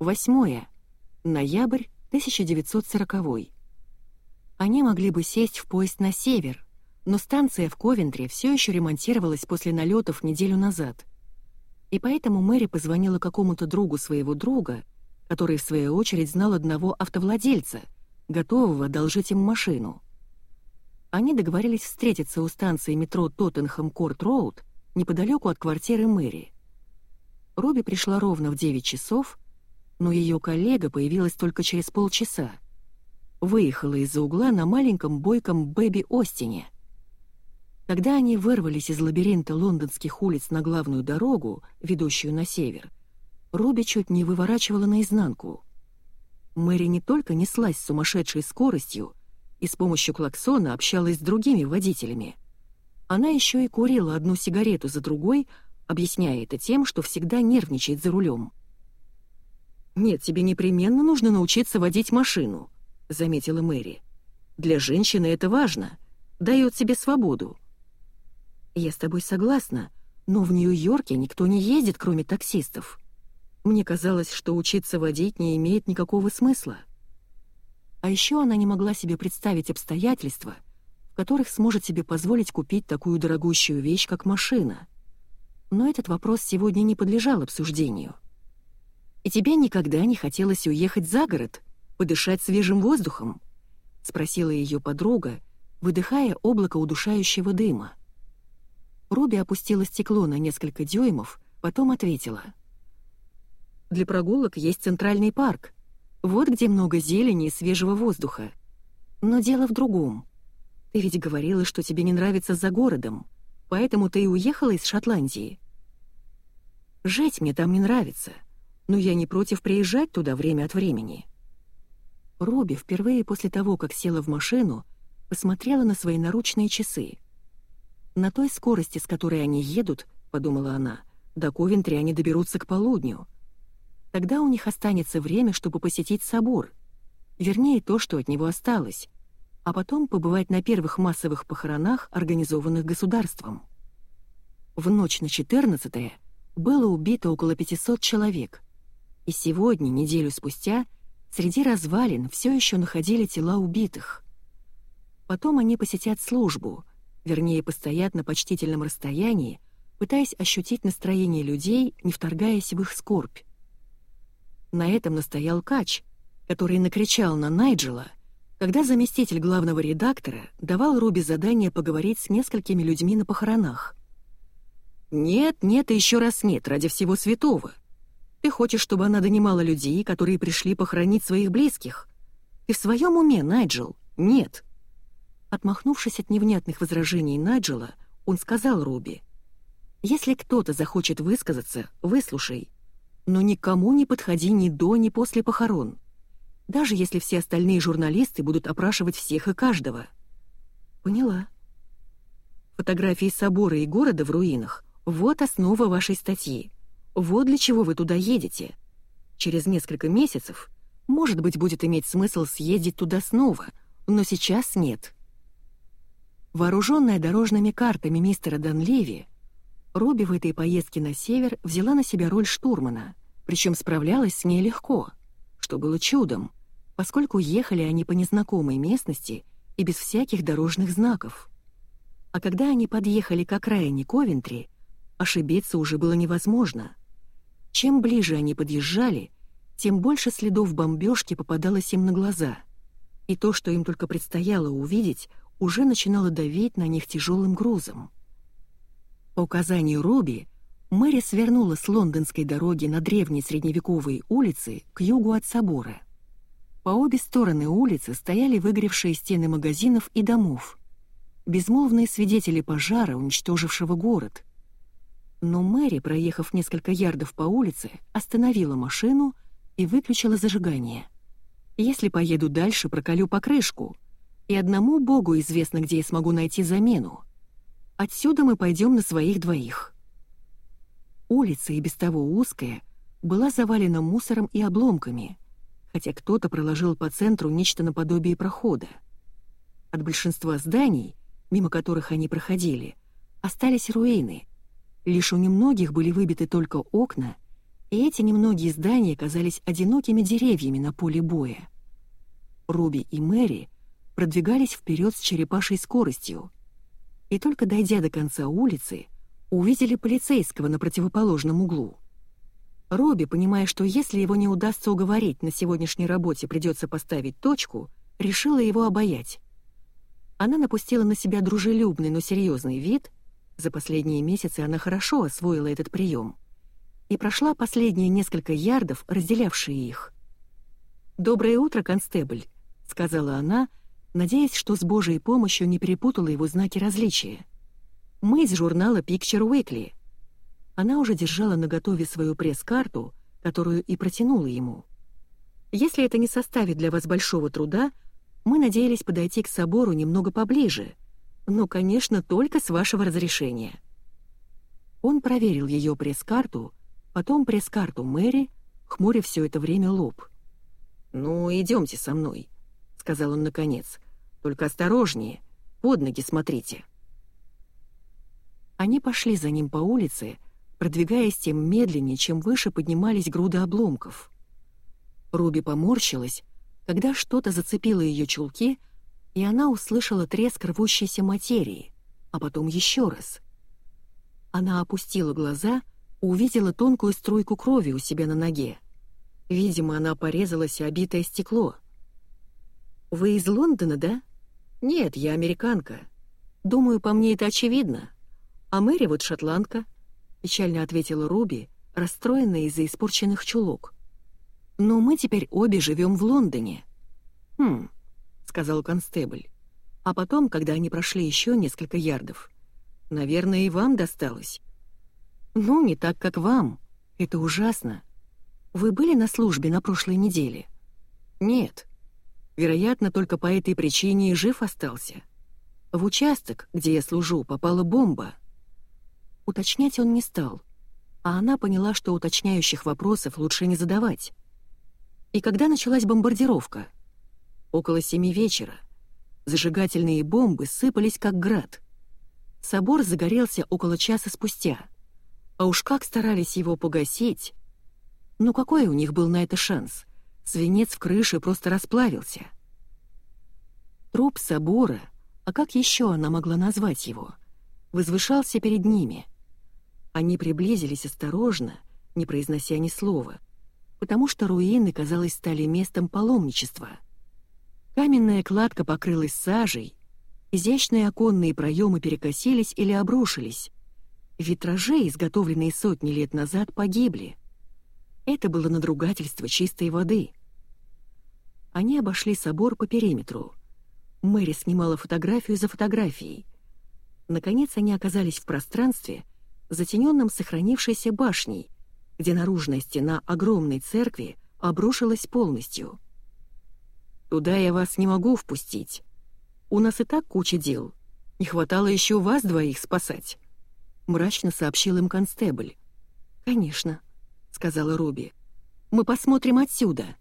Восьмое. Ноябрь 1940. Они могли бы сесть в поезд на север, но станция в Ковентре все еще ремонтировалась после налетов неделю назад. И поэтому Мэри позвонила какому-то другу своего друга, который, в свою очередь, знал одного автовладельца, готового одолжить им машину. Они договорились встретиться у станции метро Тоттенхэм-Корт-Роуд неподалеку от квартиры Мэри. Робби пришла ровно в 9 часов — но ее коллега появилась только через полчаса. Выехала из-за угла на маленьком бойком Бэби Остине. Когда они вырвались из лабиринта лондонских улиц на главную дорогу, ведущую на север, Робби чуть не выворачивала наизнанку. Мэри не только неслась с сумасшедшей скоростью и с помощью клаксона общалась с другими водителями. Она еще и курила одну сигарету за другой, объясняя это тем, что всегда нервничает за рулем. «Нет, тебе непременно нужно научиться водить машину», — заметила Мэри. «Для женщины это важно. Дает себе свободу». «Я с тобой согласна, но в Нью-Йорке никто не ездит, кроме таксистов. Мне казалось, что учиться водить не имеет никакого смысла». А еще она не могла себе представить обстоятельства, в которых сможет себе позволить купить такую дорогущую вещь, как машина. Но этот вопрос сегодня не подлежал обсуждению. «И тебе никогда не хотелось уехать за город, подышать свежим воздухом?» — спросила ее подруга, выдыхая облако удушающего дыма. Руби опустила стекло на несколько дюймов, потом ответила. «Для прогулок есть центральный парк. Вот где много зелени и свежего воздуха. Но дело в другом. Ты ведь говорила, что тебе не нравится за городом, поэтому ты и уехала из Шотландии. Жить мне там не нравится но я не против приезжать туда время от времени». Робби впервые после того, как села в машину, посмотрела на свои наручные часы. «На той скорости, с которой они едут, — подумала она, — до Ковентри они доберутся к полудню. Тогда у них останется время, чтобы посетить собор, вернее, то, что от него осталось, а потом побывать на первых массовых похоронах, организованных государством. В ночь на 14 было убито около 500 человек — и сегодня, неделю спустя, среди развалин все еще находили тела убитых. Потом они посетят службу, вернее, постоят на почтительном расстоянии, пытаясь ощутить настроение людей, не вторгаясь в их скорбь. На этом настоял Кач, который накричал на Найджела, когда заместитель главного редактора давал Руби задание поговорить с несколькими людьми на похоронах. «Нет, нет и еще раз нет, ради всего святого», ты хочешь, чтобы она донимала людей, которые пришли похоронить своих близких? Ты в своем уме, Найджел? Нет. Отмахнувшись от невнятных возражений Найджела, он сказал Руби. «Если кто-то захочет высказаться, выслушай. Но никому не подходи ни до, ни после похорон. Даже если все остальные журналисты будут опрашивать всех и каждого». «Поняла». Фотографии собора и города в руинах — вот основа вашей статьи. Вот для чего вы туда едете. Через несколько месяцев, может быть, будет иметь смысл съездить туда снова, но сейчас нет. Вооруженная дорожными картами мистера Данлеви, Робби в этой поездке на север взяла на себя роль штурмана, причем справлялась с ней легко, что было чудом, поскольку ехали они по незнакомой местности и без всяких дорожных знаков. А когда они подъехали к окраине Ковентри, ошибиться уже было невозможно. Чем ближе они подъезжали, тем больше следов бомбежки попадалось им на глаза. И то, что им только предстояло увидеть, уже начинало давить на них тяжелым грузом. По указанию Робби, Мэри свернула с лондонской дороги на древней средневековой улице к югу от собора. По обе стороны улицы стояли выгоревшие стены магазинов и домов. Безмолвные свидетели пожара, уничтожившего город — но Мэри, проехав несколько ярдов по улице, остановила машину и выключила зажигание. «Если поеду дальше, проколю покрышку, и одному богу известно, где я смогу найти замену. Отсюда мы пойдем на своих двоих». Улица, и без того узкая, была завалена мусором и обломками, хотя кто-то проложил по центру нечто наподобие прохода. От большинства зданий, мимо которых они проходили, остались руины — Лишь у немногих были выбиты только окна, и эти немногие здания казались одинокими деревьями на поле боя. Руби и Мэри продвигались вперед с черепашей скоростью, и только дойдя до конца улицы, увидели полицейского на противоположном углу. Робби, понимая, что если его не удастся уговорить, на сегодняшней работе придется поставить точку, решила его обаять. Она напустила на себя дружелюбный, но серьезный вид, за последние месяцы она хорошо освоила этот прием, и прошла последние несколько ярдов, разделявшие их. «Доброе утро, констебль», — сказала она, надеясь, что с Божьей помощью не перепутала его знаки различия. «Мы из журнала Picture Weekly». Она уже держала наготове свою пресс-карту, которую и протянула ему. «Если это не составит для вас большого труда, мы надеялись подойти к собору немного поближе, но, конечно, только с вашего разрешения». Он проверил ее пресс-карту, потом пресс-карту Мэри, хмуря все это время лоб. «Ну, идемте со мной», — сказал он наконец. «Только осторожнее, под ноги смотрите». Они пошли за ним по улице, продвигаясь тем медленнее, чем выше поднимались груды обломков. Руби поморщилась, когда что-то зацепило ее чулки, и она услышала треск рвущейся материи, а потом еще раз. Она опустила глаза, увидела тонкую струйку крови у себя на ноге. Видимо, она порезалась обитое стекло. «Вы из Лондона, да?» «Нет, я американка. Думаю, по мне это очевидно. А Мэри вот шотландка», — печально ответила Руби, расстроенная из-за испорченных чулок. «Но мы теперь обе живем в Лондоне». «Хм», — сказал констебль. А потом, когда они прошли еще несколько ярдов, «Наверное, и вам досталось». «Ну, не так, как вам. Это ужасно. Вы были на службе на прошлой неделе?» «Нет. Вероятно, только по этой причине и жив остался. В участок, где я служу, попала бомба». Уточнять он не стал, а она поняла, что уточняющих вопросов лучше не задавать. И когда началась бомбардировка? Около семи вечера. Зажигательные бомбы сыпались как град. Собор загорелся около часа спустя. А уж как старались его погасить, ну какой у них был на это шанс? Свинец в крыше просто расплавился. Труп собора, а как еще она могла назвать его, возвышался перед ними. Они приблизились осторожно, не произнося ни слова, потому что руины, казалось, стали местом паломничества. Каменная кладка покрылась сажей, изящные оконные проемы перекосились или обрушились. Витражи, изготовленные сотни лет назад, погибли — это было надругательство чистой воды. Они обошли собор по периметру. Мэри снимала фотографию за фотографией. Наконец они оказались в пространстве, затененном сохранившейся башней, где наружная стена огромной церкви обрушилась полностью. «Туда я вас не могу впустить. У нас и так куча дел. Не хватало еще вас двоих спасать», — мрачно сообщил им констебль. «Конечно», — сказала Руби. «Мы посмотрим отсюда».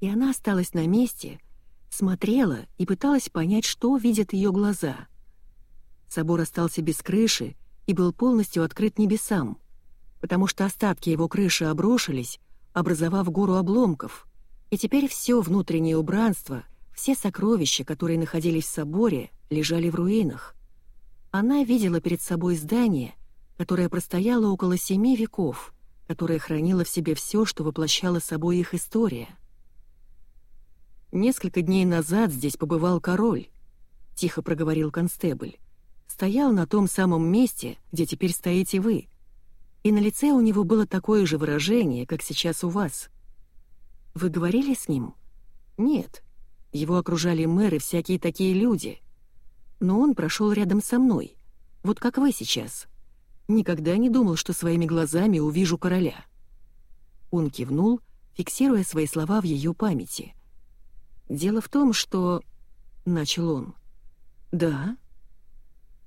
И она осталась на месте, смотрела и пыталась понять, что видят ее глаза. Собор остался без крыши и был полностью открыт небесам, потому что остатки его крыши обрушились, образовав гору обломков, и теперь все внутреннее убранство, все сокровища, которые находились в соборе, лежали в руинах. Она видела перед собой здание, которое простояло около семи веков — которая хранила в себе все, что воплощала собой их история. «Несколько дней назад здесь побывал король», — тихо проговорил констебль. «Стоял на том самом месте, где теперь стоите вы. И на лице у него было такое же выражение, как сейчас у вас. Вы говорили с ним?» «Нет. Его окружали мэры, всякие такие люди. Но он прошел рядом со мной, вот как вы сейчас». Никогда не думал, что своими глазами увижу короля. Он кивнул, фиксируя свои слова в ее памяти. «Дело в том, что...» — начал он. «Да?»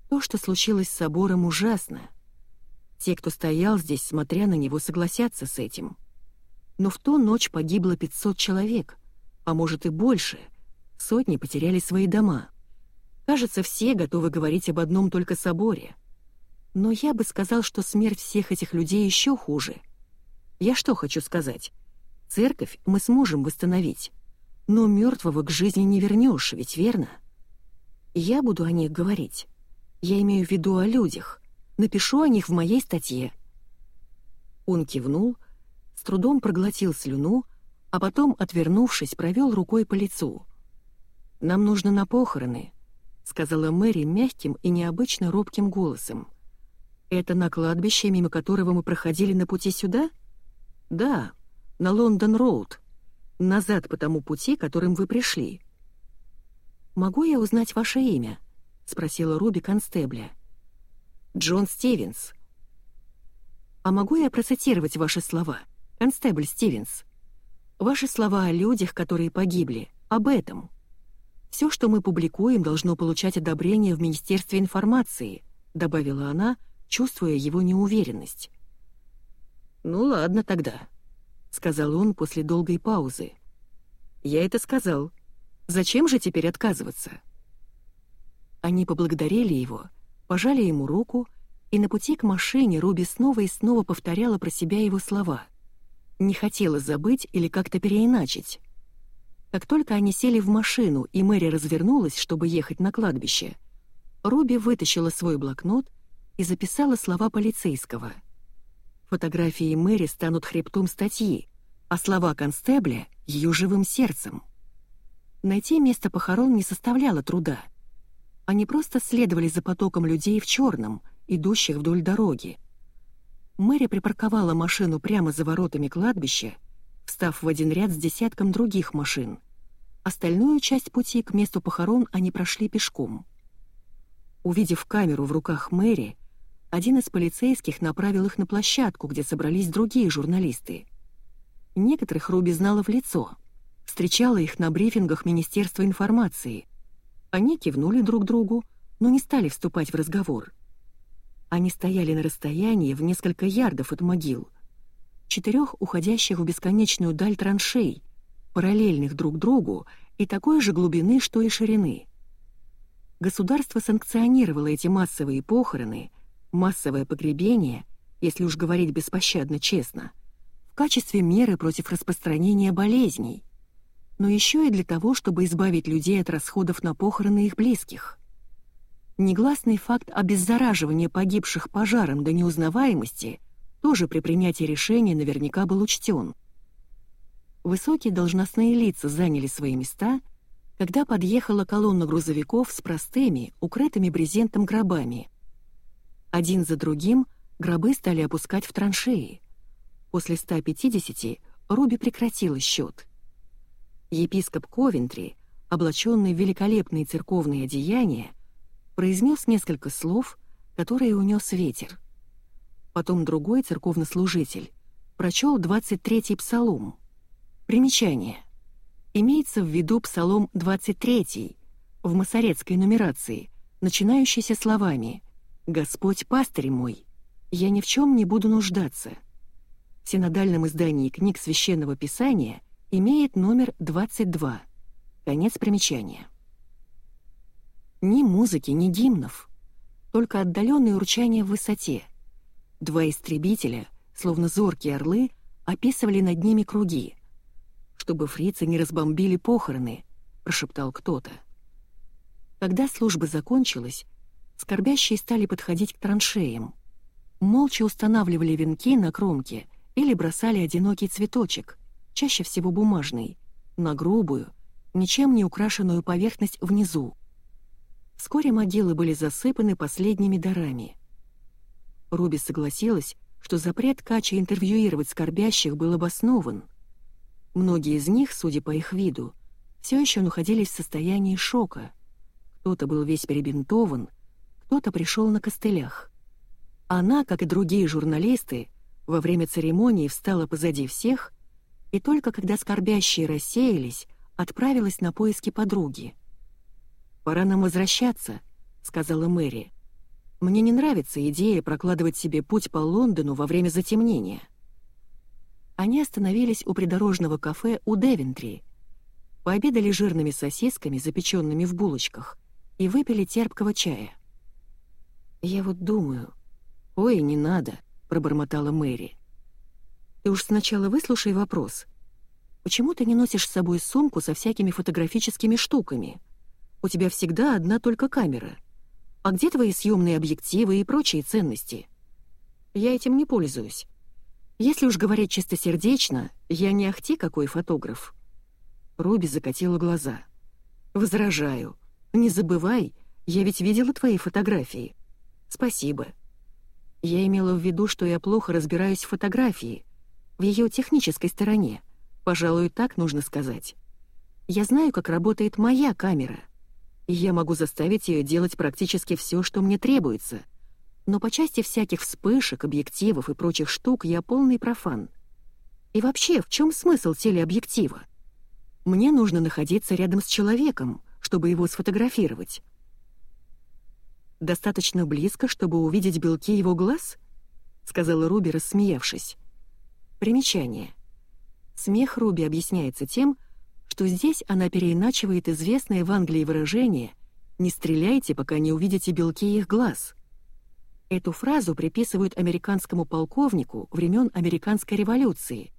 То, что случилось с собором, ужасно. Те, кто стоял здесь, смотря на него, согласятся с этим. Но в ту ночь погибло 500 человек, а может и больше. Сотни потеряли свои дома. Кажется, все готовы говорить об одном только соборе — но я бы сказал, что смерть всех этих людей еще хуже. Я что хочу сказать? Церковь мы сможем восстановить, но мертвого к жизни не вернешь, ведь верно? Я буду о них говорить. Я имею в виду о людях. Напишу о них в моей статье». Он кивнул, с трудом проглотил слюну, а потом, отвернувшись, провел рукой по лицу. «Нам нужно на похороны», — сказала Мэри мягким и необычно робким голосом. «Это на кладбище, мимо которого мы проходили на пути сюда?» «Да, на Лондон-Роуд. Назад по тому пути, которым вы пришли». «Могу я узнать ваше имя?» — спросила Руби констебля. «Джон Стивенс». «А могу я процитировать ваши слова, констебль Стивенс? Ваши слова о людях, которые погибли, об этом». Все, что мы публикуем, должно получать одобрение в Министерстве информации», — добавила она, чувствуя его неуверенность. «Ну ладно тогда», — сказал он после долгой паузы. «Я это сказал. Зачем же теперь отказываться?» Они поблагодарили его, пожали ему руку, и на пути к машине Руби снова и снова повторяла про себя его слова. Не хотела забыть или как-то переиначить. Как только они сели в машину, и Мэри развернулась, чтобы ехать на кладбище, Руби вытащила свой блокнот и записала слова полицейского. Фотографии Мэри станут хребтом статьи, а слова констебля — ее живым сердцем. Найти место похорон не составляло труда. Они просто следовали за потоком людей в черном, идущих вдоль дороги. Мэри припарковала машину прямо за воротами кладбища встав в один ряд с десятком других машин. Остальную часть пути к месту похорон они прошли пешком. Увидев камеру в руках Мэри, один из полицейских направил их на площадку, где собрались другие журналисты. Некоторых Руби знала в лицо, встречала их на брифингах Министерства информации. Они кивнули друг другу, но не стали вступать в разговор. Они стояли на расстоянии в несколько ярдов от могил — четырех уходящих в бесконечную даль траншей, параллельных друг другу и такой же глубины, что и ширины. Государство санкционировало эти массовые похороны, массовое погребение, если уж говорить беспощадно честно, в качестве меры против распространения болезней, но еще и для того, чтобы избавить людей от расходов на похороны их близких. Негласный факт обеззараживания погибших пожаром до неузнаваемости – тоже при принятии решения наверняка был учтен. Высокие должностные лица заняли свои места, когда подъехала колонна грузовиков с простыми, укрытыми брезентом гробами. Один за другим гробы стали опускать в траншеи. После 150 Руби прекратила счет. Епископ Ковентри, облаченный в великолепные церковные одеяния, произнес несколько слов, которые унес ветер. Потом другой церковнослужитель прочел 23-й псалом. Примечание. Имеется в виду псалом 23 в масоретской нумерации, начинающийся словами «Господь пастырь мой, я ни в чем не буду нуждаться». В синодальном издании книг Священного Писания имеет номер 22. Конец примечания. Ни музыки, ни гимнов, только отдаленное урчание в высоте — Два истребителя, словно зоркие орлы, описывали над ними круги. «Чтобы фрицы не разбомбили похороны», — прошептал кто-то. Когда служба закончилась, скорбящие стали подходить к траншеям. Молча устанавливали венки на кромке или бросали одинокий цветочек, чаще всего бумажный, на грубую, ничем не украшенную поверхность внизу. Вскоре могилы были засыпаны последними дарами — Руби согласилась, что запрет Кача интервьюировать скорбящих был обоснован. Многие из них, судя по их виду, все еще находились в состоянии шока. Кто-то был весь перебинтован, кто-то пришел на костылях. Она, как и другие журналисты, во время церемонии встала позади всех и только когда скорбящие рассеялись, отправилась на поиски подруги. «Пора нам возвращаться», — сказала Мэри. Мне не нравится идея прокладывать себе путь по Лондону во время затемнения. Они остановились у придорожного кафе у Девентри, пообедали жирными сосисками, запеченными в булочках, и выпили терпкого чая. «Я вот думаю...» «Ой, не надо», — пробормотала Мэри. Ты уж сначала выслушай вопрос. Почему ты не носишь с собой сумку со всякими фотографическими штуками? У тебя всегда одна только камера. А где твои съемные объективы и прочие ценности? Я этим не пользуюсь. Если уж говорить чистосердечно, я не ахти какой фотограф. Руби закатила глаза. Возражаю. Не забывай, я ведь видела твои фотографии. Спасибо. Я имела в виду, что я плохо разбираюсь в фотографии, в ее технической стороне. Пожалуй, так нужно сказать. Я знаю, как работает моя камера, и я могу заставить ее делать практически все, что мне требуется. Но по части всяких вспышек, объективов и прочих штук я полный профан. И вообще, в чем смысл телеобъектива? Мне нужно находиться рядом с человеком, чтобы его сфотографировать. «Достаточно близко, чтобы увидеть белки его глаз?» — сказала Руби, рассмеявшись. Примечание. Смех Руби объясняется тем, что здесь она переиначивает известное в Англии выражение «не стреляйте, пока не увидите белки их глаз». Эту фразу приписывают американскому полковнику времен Американской революции,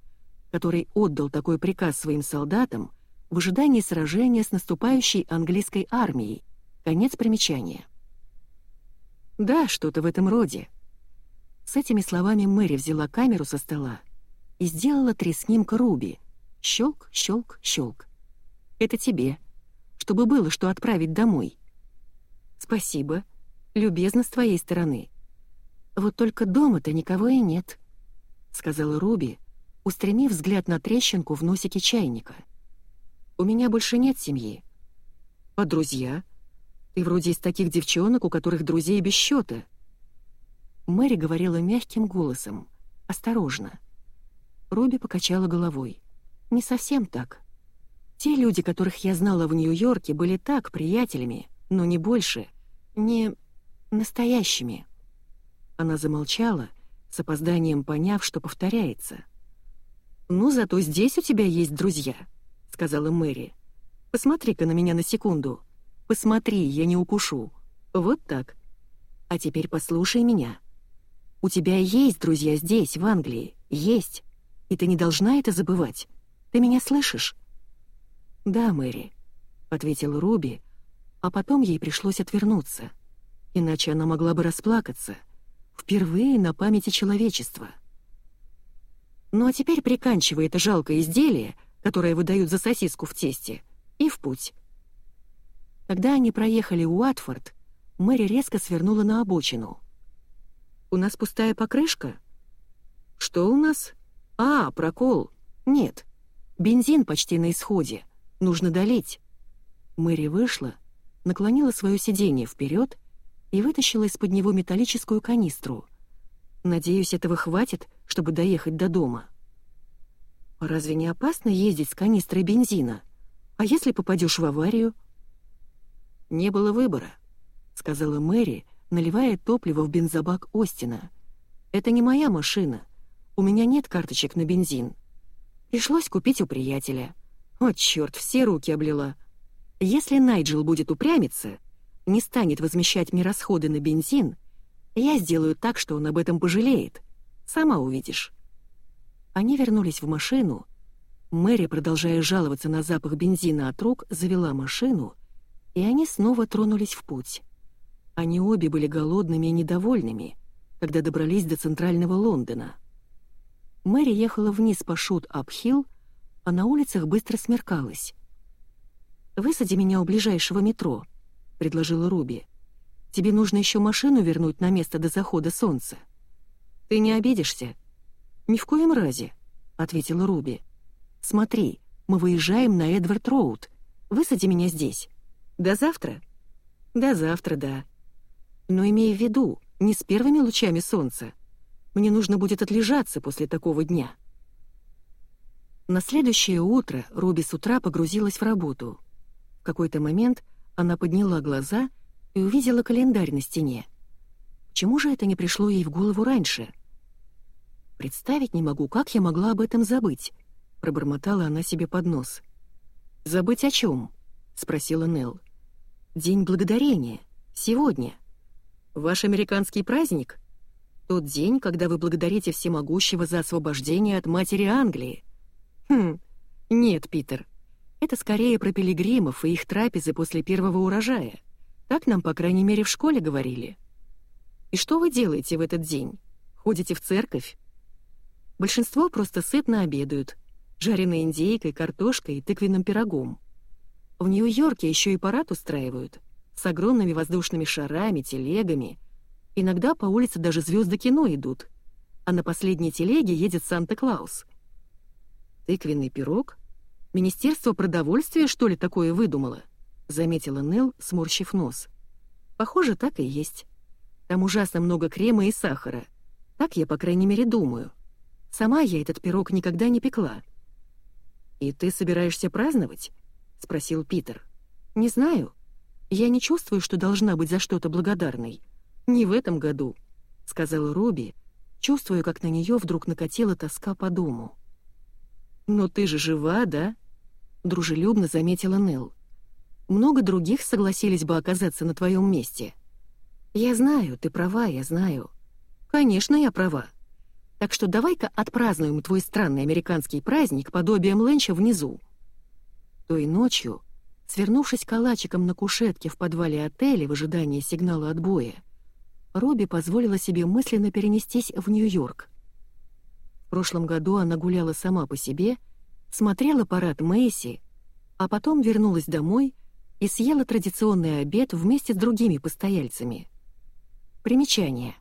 который отдал такой приказ своим солдатам в ожидании сражения с наступающей английской армией. Конец примечания. Да, что-то в этом роде. С этими словами Мэри взяла камеру со стола и сделала три снимка Руби. Щелк, щелк, щелк. Это тебе, чтобы было что отправить домой. Спасибо. Любезно с твоей стороны. Вот только дома-то никого и нет, сказала Руби, устремив взгляд на трещинку в носике чайника. У меня больше нет семьи. А друзья? Ты вроде из таких девчонок, у которых друзей без счета. Мэри говорила мягким голосом, осторожно. Руби покачала головой. Не совсем так. Те люди, которых я знала в Нью-Йорке, были так приятелями, но не больше, не настоящими. Она замолчала, с опозданием поняв, что повторяется. «Ну, зато здесь у тебя есть друзья», сказала Мэри. «Посмотри-ка на меня на секунду. Посмотри, я не укушу. Вот так. А теперь послушай меня. У тебя есть друзья здесь, в Англии. Есть. И ты не должна это забывать. Ты меня слышишь?» «Да, Мэри», — ответила Руби, а потом ей пришлось отвернуться. Иначе она могла бы расплакаться. Впервые на памяти человечества. «Ну а теперь приканчивай это жалкое изделие которое выдают за сосиску в тесте, и в путь. Когда они проехали Уатфорд, Мэри резко свернула на обочину. «У нас пустая покрышка?» «Что у нас?» «А, прокол. Нет. Бензин почти на исходе. Нужно долить». Мэри вышла, наклонила свое сиденье вперед и вытащила из-под него металлическую канистру. «Надеюсь, этого хватит, чтобы доехать до дома». Разве не опасно ездить с канистрой бензина? А если попадешь в аварию? Не было выбора, сказала Мэри, наливая топливо в бензобак Остина. Это не моя машина. У меня нет карточек на бензин. Пришлось купить у приятеля. О, черт, все руки облила. Если Найджел будет упрямиться, не станет возмещать мне расходы на бензин, я сделаю так, что он об этом пожалеет. Сама увидишь. Они вернулись в машину. Мэри, продолжая жаловаться на запах бензина от рук, завела машину, и они снова тронулись в путь. Они обе были голодными и недовольными, когда добрались до центрального Лондона. Мэри ехала вниз по Шут-Апхилл, а на улицах быстро смеркалось. «Высади меня у ближайшего метро», — предложила Руби. «Тебе нужно еще машину вернуть на место до захода солнца. Ты не обидишься?» «Ни в коем разе», — ответила Руби. «Смотри, мы выезжаем на Эдвард-Роуд. Высади меня здесь. До завтра?» «До завтра, да. Но имей в виду, не с первыми лучами солнца. Мне нужно будет отлежаться после такого дня». На следующее утро Руби с утра погрузилась в работу. В какой-то момент она подняла глаза и увидела календарь на стене. Почему же это не пришло ей в голову раньше?» Представить не могу, как я могла об этом забыть, пробормотала она себе под нос. Забыть о чем? спросила Нел. День благодарения. Сегодня. Ваш американский праздник? Тот день, когда вы благодарите всемогущего за освобождение от матери Англии. Хм, нет, Питер. Это скорее про пилигримов и их трапезы после первого урожая. Так нам, по крайней мере, в школе говорили. И что вы делаете в этот день? Ходите в церковь? Большинство просто сытно обедают, жареной индейкой, картошкой и тыквенным пирогом. В Нью-Йорке еще и парад устраивают, с огромными воздушными шарами, телегами. Иногда по улице даже звезды кино идут, а на последней телеге едет Санта-Клаус. Тыквенный пирог? Министерство продовольствия, что ли, такое выдумало? Заметила Нелл, сморщив нос. Похоже, так и есть. Там ужасно много крема и сахара. Так я, по крайней мере, думаю. Сама я этот пирог никогда не пекла. «И ты собираешься праздновать?» — спросил Питер. «Не знаю. Я не чувствую, что должна быть за что-то благодарной. Не в этом году», — сказала Робби, чувствуя, как на нее вдруг накатила тоска по дому. «Но ты же жива, да?» — дружелюбно заметила Нелл. «Много других согласились бы оказаться на твоем месте». «Я знаю, ты права, я знаю». «Конечно, я права. Так что давай-ка отпразднуем твой странный американский праздник подобием ленча внизу». Той ночью, свернувшись калачиком на кушетке в подвале отеля в ожидании сигнала отбоя, Робби позволила себе мысленно перенестись в Нью-Йорк. В прошлом году она гуляла сама по себе, смотрела парад Мэйси, а потом вернулась домой и съела традиционный обед вместе с другими постояльцами. Примечание.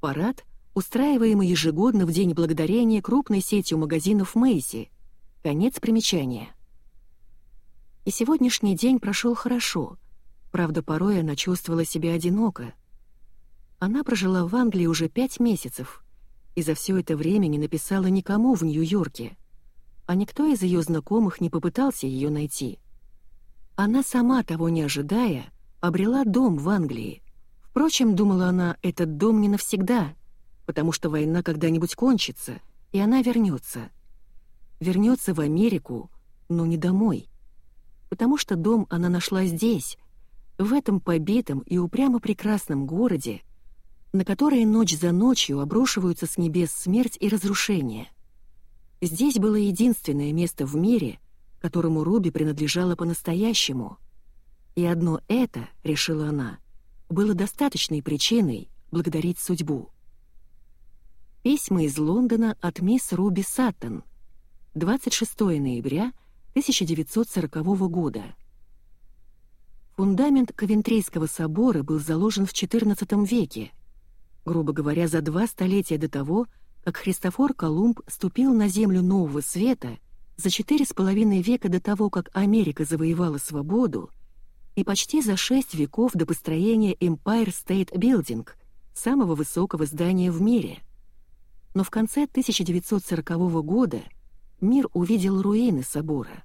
Парад устраиваемый ежегодно в День Благодарения крупной сетью магазинов Мэйси. Конец примечания. И сегодняшний день прошел хорошо, правда, порой она чувствовала себя одиноко. Она прожила в Англии уже пять месяцев и за все это время не написала никому в Нью-Йорке, а никто из ее знакомых не попытался ее найти. Она сама, того не ожидая, обрела дом в Англии. Впрочем, думала она, этот дом не навсегда — потому что война когда-нибудь кончится, и она вернется. Вернется в Америку, но не домой. Потому что дом она нашла здесь, в этом побитом и упрямо прекрасном городе, на который ночь за ночью обрушиваются с небес смерть и разрушение. Здесь было единственное место в мире, которому Руби принадлежало по-настоящему. И одно это, решила она, было достаточной причиной благодарить судьбу. Письма из Лондона от мисс Руби Саттон. 26 ноября 1940 года. Фундамент Ковентрийского собора был заложен в XIV веке, грубо говоря, за два столетия до того, как Христофор Колумб ступил на землю Нового Света, за четыре с половиной века до того, как Америка завоевала свободу, и почти за шесть веков до построения Empire State Building, самого высокого здания в мире — но в конце 1940 года мир увидел руины собора.